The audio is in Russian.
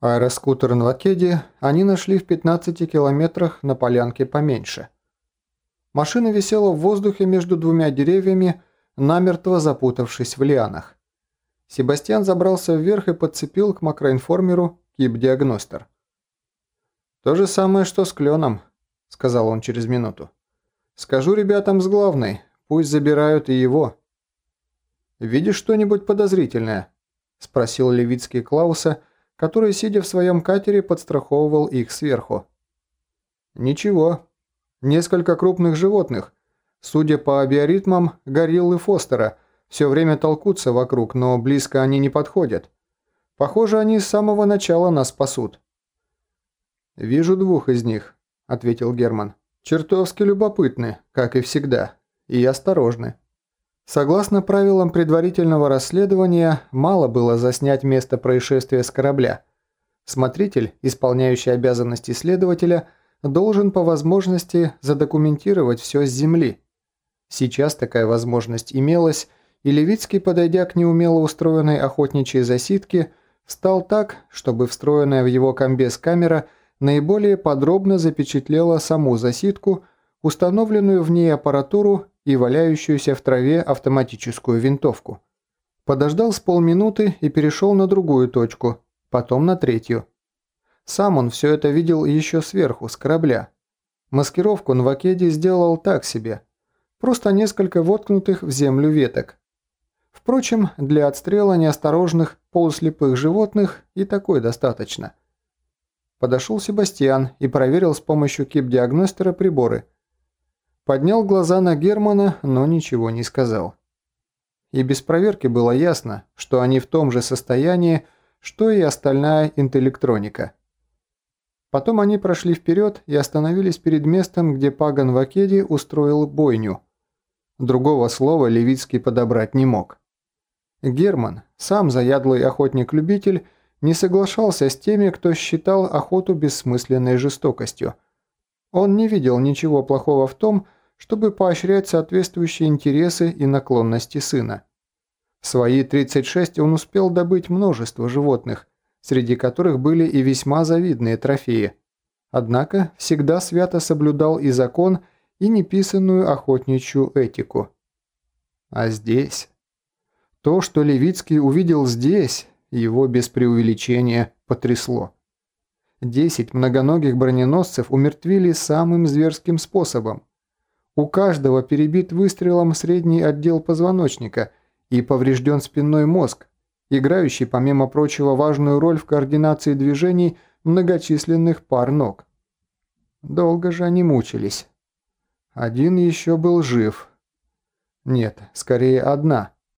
Аэроскутер Нвакеди они нашли в 15 километрах на полянке поменьше. Машина висела в воздухе между двумя деревьями, намертво запутавшись в лианах. Себастьян забрался вверх и подцепил к макроинформеру кип-диагностер. «То же самое, что с кленом», – сказал он через минуту. «Скажу ребятам с главной, пусть забирают и его». «Видишь что-нибудь подозрительное?» – спросил Левицкий Клауса, который, сидя в своем катере, подстраховывал их сверху. «Ничего. Несколько крупных животных. Судя по биоритмам, гориллы Фостера все время толкутся вокруг, но близко они не подходят. Похоже, они с самого начала нас спасут». «Вижу двух из них», – ответил Герман. «Чертовски любопытны, как и всегда, и осторожны». Согласно правилам предварительного расследования, мало было заснять место происшествия с корабля. Смотритель, исполняющий обязанности следователя, должен по возможности задокументировать все с земли. Сейчас такая возможность имелась, и Левицкий, подойдя к неумело устроенной охотничьей засидке, встал так, чтобы встроенная в его комбез камера наиболее подробно запечатлела саму засидку, установленную в ней аппаратуру и валяющуюся в траве автоматическую винтовку. Подождал с полминуты и перешел на другую точку, потом на третью. Сам он все это видел еще сверху, с корабля. Маскировку Нвакеди сделал так себе. Просто несколько воткнутых в землю веток. Впрочем, для отстрела неосторожных полуслепых животных и такой достаточно. Подошел Себастьян и проверил с помощью кип-диагностера приборы – Поднял глаза на Германа, но ничего не сказал. И без проверки было ясно, что они в том же состоянии, что и остальная интеллектроника. Потом они прошли вперед и остановились перед местом, где Паган Вакеди устроил бойню. Другого слова Левицкий подобрать не мог. Герман, сам заядлый охотник-любитель, не соглашался с теми, кто считал охоту бессмысленной жестокостью. Он не видел ничего плохого в том, чтобы поощрять соответствующие интересы и наклонности сына. В свои 36 он успел добыть множество животных, среди которых были и весьма завидные трофеи. Однако всегда свято соблюдал и закон, и неписанную охотничью этику. А здесь... То, что Левицкий увидел здесь, его без преувеличения потрясло. Десять многоногих броненосцев умертвили самым зверским способом. У каждого перебит выстрелом средний отдел позвоночника и поврежден спинной мозг, играющий, помимо прочего, важную роль в координации движений многочисленных пар ног. Долго же они мучились. Один еще был жив. Нет, скорее одна.